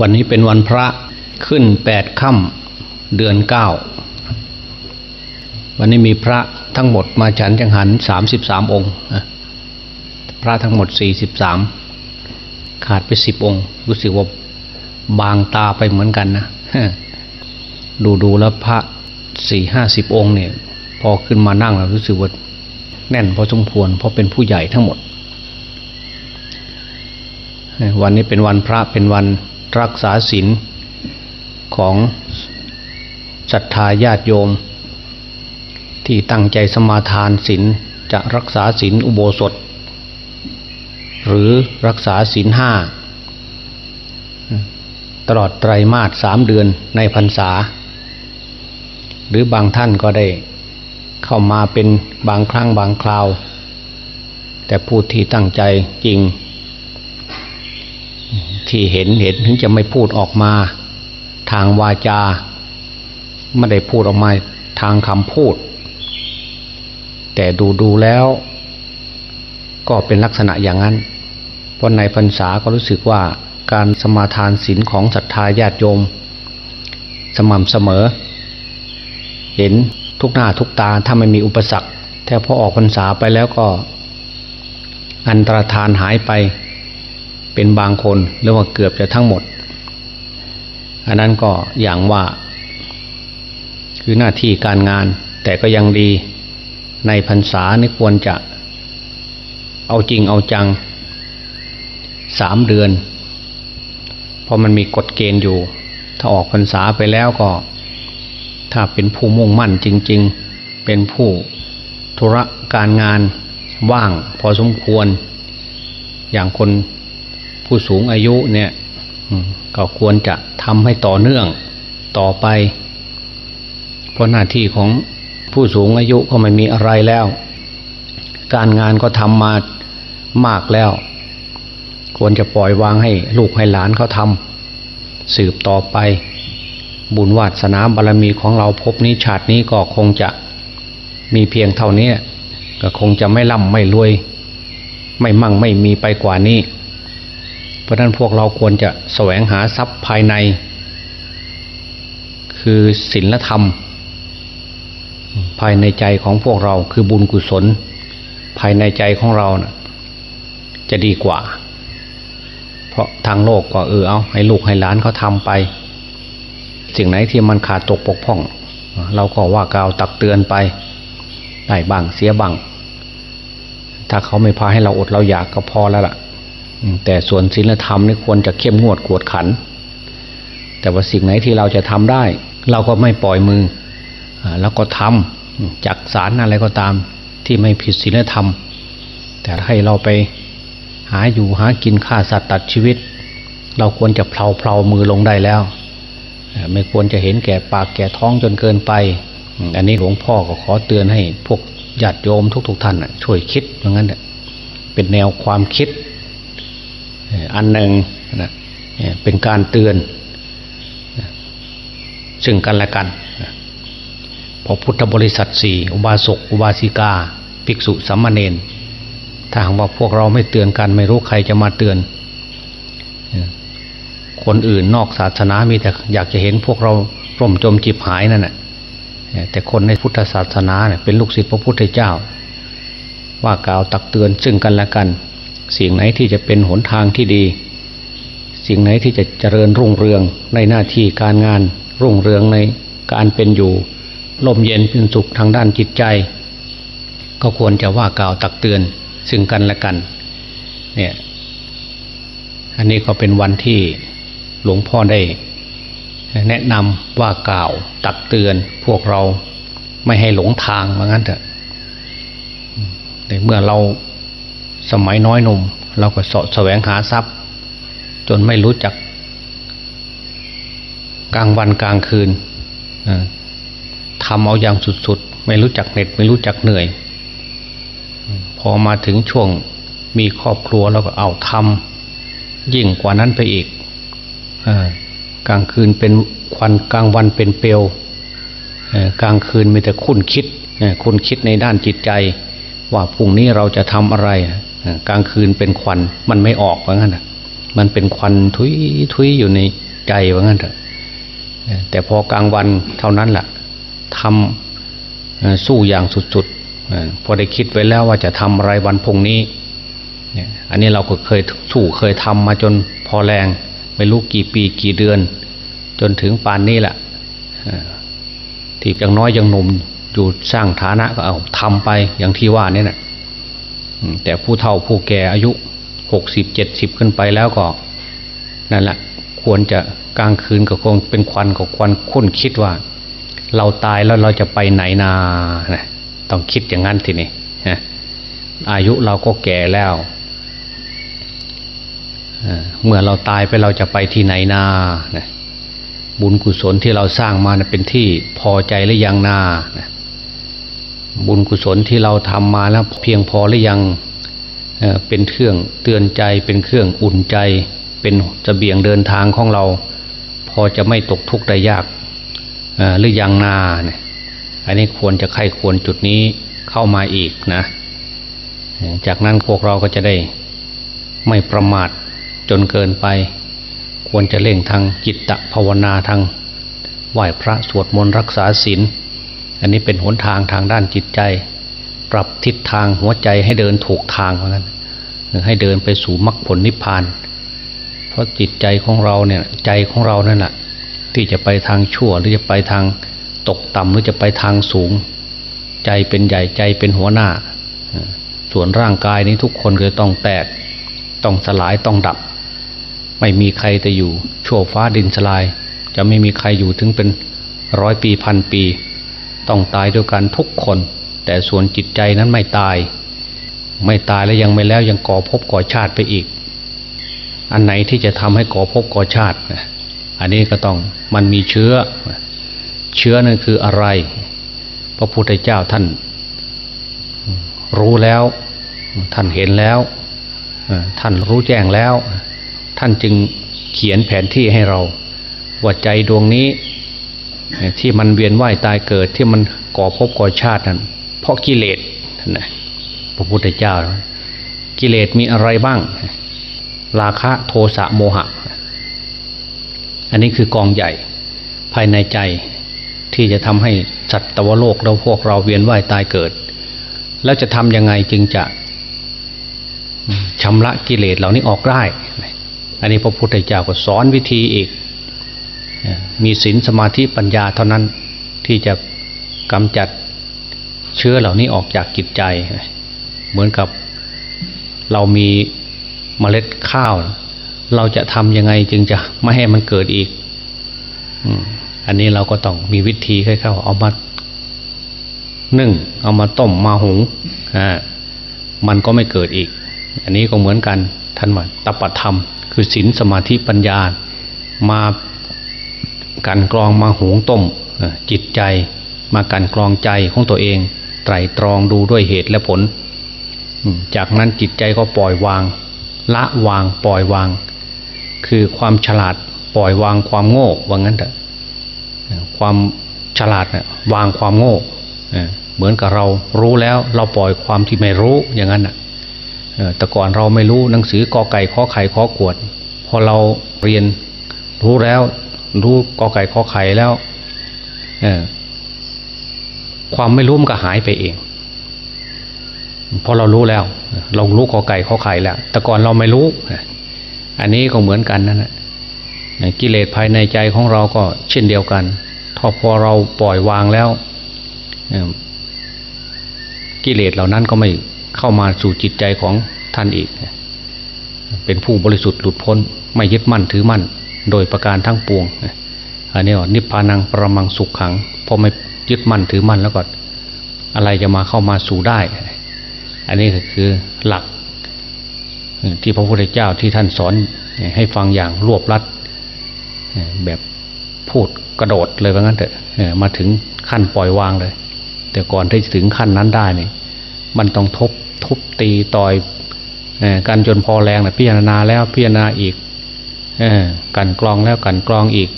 วันนี้เป็นวันพระขึ้นแปดค่ำเดือนเก้าวันนี้มีพระทั้งหมดมาฉันจังหันสามสิบสามองค์ พระทั้งหมดสี่สิบสามขาดไปสิบองค์ รู้สึกว่าบางตาไปเหมือนกันนะ ดูดูแล้วพระสี่ห้าสิบองค์เนี่ย พอขึ้นมานั่งแล้วรู้สึกว่าแน่นพอสมควรเพราะเป็นผู้ใหญ่ทั้งหมด วันนี้เป็นวันพระเป็นวัน รักษาศีลของศรัทธาญาติโยม ที่ตั้งใจสมาทานศีลจะรักษาศีลอุโบสถ หรือรักษาศีลห้าตลอดไตรมาสสามเดือนในพรรษา หรือบางท่านก็ได้เข้ามาเป็นบางครั้งบางคราว แต่ผู้ที่ตั้งใจจริง ที่เห็นเห็นถึงจะไม่พูดออกมา ทางวาจา ไม่ได้พูดออกมาทางคำพูด แต่ดูดูแล้ว ก็เป็นลักษณะอย่างนั้น เพราะในพรรษาก็รู้สึกว่าการสมาทานศีลของศรัทธาญาติโยม สม่ำเสมอ เห็นทุกหน้าทุกตาถ้าไม่มีอุปสรรคแต่พอออกพรรษาไปแล้วก็ อันตรธานหายไป เป็นบางคนหรือว่าเกือบจะทั้งหมด อันนั้นก็อย่างว่า คือหน้าที่การงาน แต่ก็ยังดีในพรรษานี่ควรจะ เอาจริงเอาจังสามเดือนเพราะมันมีกฎเกณฑ์อยู่ ถ้าออกพรรษาไปแล้วก็ ถ้าเป็นผู้มุ่งมั่นจริง ๆ เป็นผู้ธุระการงานว่างพอสมควร อย่างคน ผู้สูงอายุเนี่ยก็ควรจะทำให้ต่อเนื่องต่อไป เพราะหน้าที่ของผู้สูงอายุก็ไม่มีอะไรแล้ว การงานก็ทำมามากแล้ว ควรจะปล่อยวางให้ลูกให้หลานเขาทำสืบต่อไป บุญวาสนาบารรมีของเราพบนี้ชาตินี้ก็คงจะมีเพียงเท่านี้ก็คงจะไม่ร่ำไม่รวย ไม่มั่งไม่มีไปกว่านี้ ราะนั้นพวกเราควรจะแสวงหาทรัพย์ภายใน คือศีลธรรม ภายในใจของพวกเราคือบุญกุศล ภายในใจของเรานะ่ะจะดีกว่า เพราะทางโลกก็เออเอาให้ลูกให้หลานเขาทำไป สิ่งไหนที่มันขาดตกปกพ่อง เราก็ว่ากล่าวตักเตือนไปได้บ้างเสียบ้างถ้าเขาไม่พาให้เราอดเราอยากก็พอแล้วล่ะ แต่ส่วนศีลธรรมนี่ควรจะเข้มงวดกวดขัน แต่ว่าสิ่งไหนที่เราจะทำได้ เราก็ไม่ปล่อยมือแล้วก็ทำจักสารอะไรก็ตามที่ไม่ผิดศีลธรรม แต่ให้เราไปหาอยู่หากินฆ่าสัตว์ตัดชีวิต เราควรจะเพลาเพลามือลงได้แล้ว ไม่ควรจะเห็นแก่ปากแก่ท้องจนเกินไป อันนี้หลวงพ่อก็ขอเตือนให้พวกญาติโยมทุกๆทท่านช่วยคิดอย่างนั้นเป็นแนวความคิด อันหนึ่งนะเป็นการเตือน ซึ่งกันและกันพอพุทธบริษัทสี่อุบาสกอุบาสิกา ภิกษุสัมมาเนนถ้าหากว่าพวกเราไม่เตือนกัน ไม่รู้ใครจะมาเตือน คนอื่นนอกศาสนามีแต่อยากจะเห็นพวกเราร่มจมจิบหายนั่นแหละแต่คนในพุทธศาสนาเนี่ยเป็นลูกศิษย์พระพุทธเจ้า ว่ากล่าวตักเตือนซึ่งกันและกัน สิ่งไหนที่จะเป็นหนทางที่ดี สิ่งไหนที่จะเจริญรุ่งเรืองในหน้าที่การงานรุ่งเรืองในการเป็นอยู่ลมเย็นเป็นสุขทางด้านจิตใจ ก็ควรจะว่ากล่าวตักเตือนซึ่งกันและกันเนี่ยอันนี้ก็เป็นวันที่หลวงพ่อได้ แนะนำว่ากล่าวตักเตือนพวกเราไม่ให้หลงทางว่างั้นเถอะแต่เมื่อเรา สมัยน้อยหนุ่ม เราก็สะแสวงหาทรัพย์ จนไม่รู้จัก กลางวันกลางคืนทำเอาอย่างสุดๆ ไม่รู้จักเหน็ดไม่รู้จักเหนื่อย พอมาถึงช่วงมีครอบครัวเราก็เอาทำยิ่งกว่านั้นไปอีกกลางคืนเป็นควันกลางวันเป็นเปลวกลางคืนมีแต่คุณคิดคุณคิดในด้านจิตใจ ว่าพรุ่งนี้เราจะทำอะไร กลางคืนเป็นควันมันไม่ออกว่างั้นมันเป็นควันทุยทุยอยู่ในใจว่างั้นเถอะแต่พอกลางวันเท่านั้นแหละทำสู้อย่างสุดๆพอได้คิดไว้แล้วว่าจะทำอะไรวันพุ่งนี้อันนี้เราก็เคยสู้เคยทำมาจนพอแรง ไม่รู้กี่ปีกี่เดือน จนถึงปานนี้แหละที่ยังน้อยยังหนุ่มอยู่สร้างฐานะก็เอาทำไปอย่างที่ว่านี่แหละ แต่ผู้เฒ่าผู้แก่อายุหกสิบเจ็ดสิบขึ้นไปแล้วก็นั่นแหละควรจะกลางคืนก็คงเป็นควันกับควันคุ้นคิดว่า เราตายแล้วเราจะไปไหนนานะต้องคิดอย่างนั้นทีนี้อายุเราก็แก่แล้วเมื่อเราตายไปเราจะไปที่ไหนนาบุญกุศลที่เราสร้างมาเป็นที่พอใจหรือยังนา บุญกุศลที่เราทำมาแล้วเพียงพอหรือยังเป็นเครื่องเตือนใจเป็นเครื่องอุ่นใจ เป็นจะเบี่ยงเดินทางของเรา พอจะไม่ตกทุกข์ได้ยากหรือยังนาเนี่ยอันนี้ควรจะใครควรจุดนี้เข้ามาอีกนะ จากนั้นพวกเราก็จะได้ไม่ประมาทจนเกินไป ควรจะเล่งทางจิตตภาวนาทางไหว้พระสวดมนต์รักษาศีล อันนี้เป็นหนทางทางด้านจิตใจ ปรับทิศทางหัวใจให้เดินถูกทางเหมือนกันให้เดินไปสู่มรรคผลนิพพาน เพราะจิตใจของเราเนี่ยใจของเรานั่นแหละที่จะไปทางชั่วหรือจะไปทางตกต่ำหรือจะไปทางสูง ใจเป็นใหญ่ใจเป็นหัวหน้า ส่วนร่างกายนี้ทุกคนก็ต้องแตก ต้องสลายต้องดับ ไม่มีใครจะอยู่ชั่วฟ้าดินสลาย จะไม่มีใครอยู่ถึงเป็นร้อยปีพันปี ต้องตายด้วยกันทุกคน แต่ส่วนจิตใจนั้นไม่ตาย ไม่ตายแล้วยังไม่แล้วยังก่อภพก่อชาติไปอีก อันไหนที่จะทำให้ก่อภพก่อชาติอันนี้ก็ต้องมันมีเชื้อ เชื้อนั่นคืออะไร พระพุทธเจ้าท่าน รู้แล้ว ท่านเห็นแล้วท่านรู้แจ้งแล้ว ท่านจึงเขียนแผนที่ให้เราว่าใจดวงนี้ ที่มันเวียนว่ายตายเกิดที่มันก่อภพก่อชาตินั้นเพราะกิเลสนะพระพุทธเจ้า กิเลสมีอะไรบ้าง ราคะโทสะโมหะ อันนี้คือกองใหญ่ภายในใจที่จะทำให้สัตว์ตวโลกเราพวกเราเวียนว่ายตายเกิด แล้วจะทำยังไงจึงจะชำระกิเลสเหล่านี้ออกได้ อันนี้พระพุทธเจ้าก็สอนวิธีอีก มีศีลสมาธิปัญญาเท่านั้นที่จะกำจัดเชื้อเหล่านี้ออกจากจิตใจ เหมือนกับเรามีเมล็ดข้าว เราจะทำยังไงจึงจะไม่ให้มันเกิดอีกอันนี้เราก็ต้องมีวิธีค่อยๆเอามานึ่ง เอามาต้มมาหุงมันก็ไม่เกิดอีก อันนี้ก็เหมือนกันท่านว่าตปธรรม คือศีลสมาธิปัญญามา กันกรองมาหุงต้มจิตใจมากันกรองใจของตัวเอง ไตรตรองดูด้วยเหตุและผล จากนั้นจิตใจก็ปล่อยวาง ละวางปล่อยวาง คือความฉลาดปล่อยวางความโง่ว่างั้นเถอะความฉลาดนะวางความโง่เหมือนกับเรารู้แล้วเราปล่อยความที่ไม่รู้อย่างนั้นอะแต่ก่อนเราไม่รู้หนังสือกอไก่ข้อไข่ข้อกวด พอเราเรียนรู้แล้ว รู้กอไก่ขอไข่แล้วความไม่รู้มันก็หายไปเองพอเรารู้แล้ว เรารู้กอไก่ขอไข่แล้ว แต่ก่อนเราไม่รู้ อันนี้ก็เหมือนกันนั่นแหละกิเลสภายในใจของเราก็เช่นเดียวกันถ้าพอเราปล่อยวางแล้วกิเลสเหล่านั้นก็ไม่เข้ามาสู่จิตใจของท่านอีก เป็นผู้บริสุทธิ์หลุดพ้น ไม่ยึดมั่นถือมั่น โดยประการทั้งปวง อันนี้ว่านิพพานังประมังสุขขังพอไม่ยึดมั่นถือมั่นแล้วก็อะไรจะมาเข้ามาสู่ได้ อันนี้ก็คือหลัก ที่พระพุทธเจ้าที่ท่านสอนให้ฟังอย่างรวบลัด แบบพูดกระโดดเลยว่างั้นเถอะมาถึงขั้นปล่อยวางเลย แต่ก่อนที่จะถึงขั้นนั้นได้เนี่ยมันต้องทบทุบตีต่อยกันจนพอแรงนะพิจารณาแล้วพิจารณาอีก กันกรองแล้วกันกรองอีก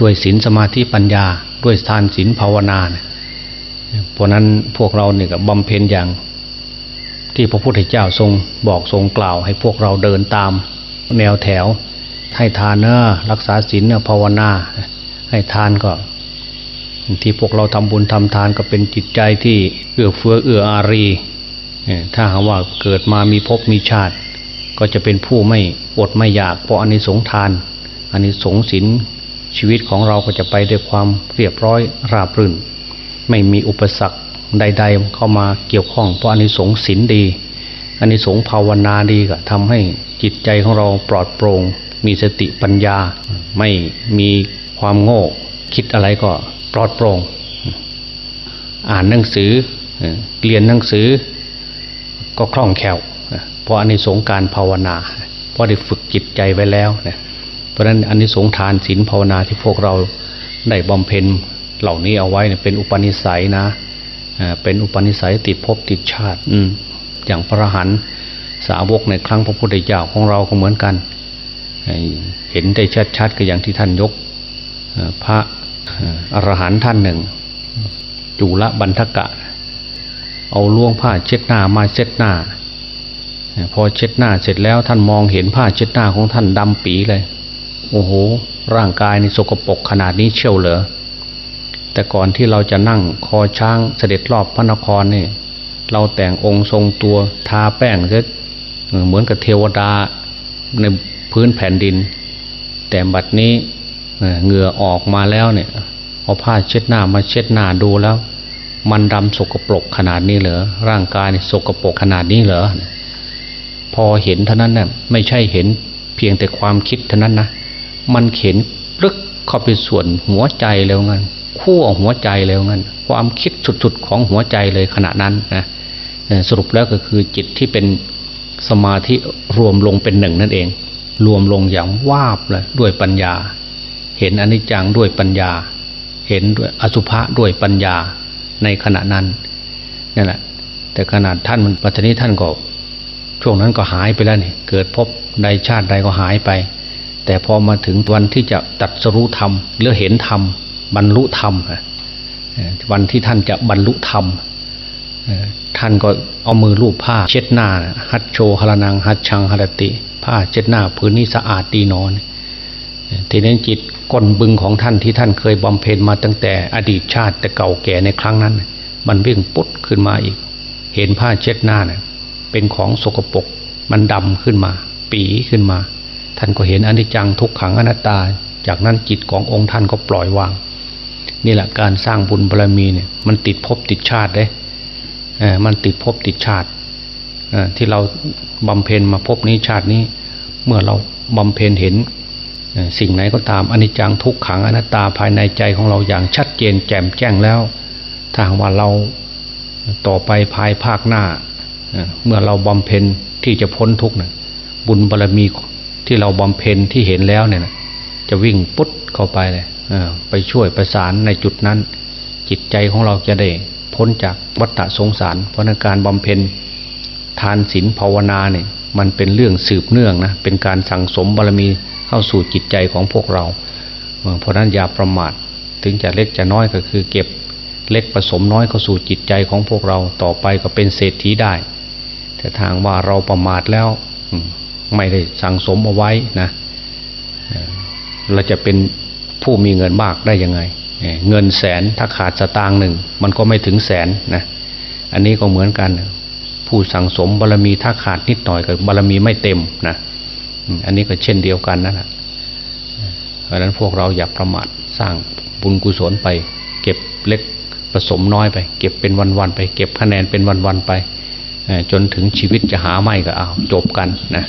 ด้วยศีลสมาธิปัญญา ด้วยทานศีลภาวนาเนี่ยเพราะนั้นพวกเราเนี่ยกับำเพ็ญอย่าง ที่พระพุทธเจ้าทรงบอกทรงกล่าว ให้พวกเราเดินตาม แนวแถว ให้ทานเนอะรักษาศีลเนอะภาวนา ให้ทานก็ ที่พวกเราทำบุญทำทานก็เป็นจิตใจที่เอื้อเฟื้อเอื้ออารีถ้าหากว่าเกิดมามีภพมีชาติ ก็จะเป็นผู้ไม่ อดไม่อยากเพราะอันนี้สงทานอันนี้สงศีลชีวิตของเราก็จะไปด้วยความเรียบร้อยราบรื่น ไม่มีอุปสรรคใด ๆ เข้ามาเกี่ยวข้อง เพราะอันนี้สงศีลดี อันนี้สงภาวนาดีก็ทำให้จิตใจของเราปลอดโปร่ง มีสติปัญญา ไม่มีความโง่คิดอะไรก็ปลอดโปร่ง อ่านหนังสือเรียนหนังสือก็คล่องแคล่วเพราะอันนี้สงการภาวนา เพราะได้ฝึกจิตใจไว้แล้วนะเพราะฉะนั้นอันนี้สงทานศีลภาวนาที่พวกเราได้บำเพ็ญเหล่านี้เอาไว้เป็นอุปนิสัยนะเป็นอุปนิสัยติดภพติดชาติ อือย่างพระหันสาวกในครั้งพระพุทธเจ้าของเราก็เหมือนกัน เห็นได้ชัดๆก็อย่างที่ท่านยกพระอรหันต์ท่านหนึ่ง จุลบันทกะ เอาล่วงผ้าเช็ดหน้ามาเช็ดหน้า พอเช็ดหน้าเสร็จแล้วท่านมองเห็นผ้าเช็ดหน้าของท่านดำปีเลย โอ้โห ร่างกายในสกปรกขนาดนี้เชี่ยวเหรอแต่ก่อนที่เราจะนั่งคอช้างเสด็จรอบพระนครนี่เราแต่งองค์ทรงตัวทาแป้งเสียเหมือนกับเทวดาในพื้นแผ่นดิน แต่บัดนี้เหงื่อออกมาแล้วเนี่ยเอาผ้าเช็ดหน้ามาเช็ดหน้าดูแล้ว มันดำสกปรกขนาดนี้เหรอร่างกายสกปรกขนาดนี้เหรอ พอเห็นเท่านั้นน่ะไม่ใช่เห็นเพียงแต่ความคิดเท่านั้นนะมันเข็นลึกเข้าไปส่วนหัวใจแล้วงั้นขั้วหัวใจแล้วงั้นความคิดสุดๆของหัวใจเลยขณะนั้นนะสรุปแล้วก็คือจิตที่เป็นสมาธิรวมลงเป็นหนึ่งนั่นเอง รวมลงอย่างวาบเลยด้วยปัญญา เห็นอนิจจังด้วยปัญญา เห็นด้วยอสุภะด้วยปัญญาในขณะนั้นนั่นแหละแต่ขนาดท่านมันปัจจุบันท่านก็ ช่วงนั้นก็หายไปแล้วนี่เกิดพบใดชาติใดก็หายไป แต่พอมาถึงวันที่จะตัดสรู้ธรรมหรือเห็นธรรมบรรลุธรรมวันที่ท่านจะบรรลุธรรมท่านก็เอามือลูบผ้า เช็ดหน้าฮัดโชหรนังฮัดชังหรติ ผ้าเช็ดหน้าพื้นนี้สะอาดดีนอนทีนี้จิตก้นบึงของท่านที่ท่านเคยบำเพ็ญมาตั้งแต่อดีตชาติแต่เก่าแก่ในครั้งนั้น มันวิ่งปุ๊ดขึ้นมาอีก เห็นผ้าเช็ดหน้าเนี่ย เป็นของสกปรกมันดำขึ้นมา ปีขึ้นมา ท่านก็เห็นอนิจจังทุกขังอนัตตา จากนั้นจิตขององค์ท่านก็ปล่อยวาง นี่แหละการสร้างบุญบารรมีเนี่ยมันติดภพติดชาติเด้มันติดภพติดชาติที่เราบำเพ็ญมาพบนี้ชาตินี้ เมื่อเราบำเพ็ญเห็นสิ่งไหนก็ตามอนิจจังทุกขังอนัตตาภายในใจของเราอย่างชัดเจนแจ่มแจ้งแล้ว ถ้าว่าเราต่อไปภายภาคหน้า เมื่อเราบำเพ็ญที่จะพ้นทุกข์นะบุญบารรมีที่เราบำเพ็ญที่เห็นแล้วเนี่ยจะวิ่งปุ๊ดเข้าไปเลยไปช่วยประสานในจุดนั้น จิตใจของเราจะได้พ้นจากวัฏสงสาร เพราะนการบำเพ็ญทานศีลภาวนาเนี่ยมันเป็นเรื่องสืบเนื่องนะเป็นการสั่งสมบารมีเข้าสู่จิตใจของพวกเรา เพราะนั้นอย่าประมาทถึงจะเล็กจะน้อยก็คือเก็บเล็กผสมน้อยเข้าสู่จิตใจของพวกเราต่อไปก็เป็นเศรษฐีได้ แต่ทางว่าเราประมาทแล้วไม่ได้สั่งสมเอาไว้นะเราจะเป็นผู้มีเงินมากได้ยังไง เงินแสนถ้าขาดสตางค์หนึ่ง มันก็ไม่ถึงแสนนะอันนี้ก็เหมือนกัน ผู้สั่งสมบารรมีถ้าขาดนิดหน่อยกับบารรมีไม่เต็มนะอันนี้ก็เช่นเดียวกันนั่นแหละเพราะนั้นพวกเราอย่าประมาทสร้างบุญกุศลไป เก็บเล็กผสมน้อยไป เก็บเป็นวันๆไป เก็บคะแนนเป็นวันๆไป จนถึงชีวิตจะหาไม่ก็เอาจบกันนะ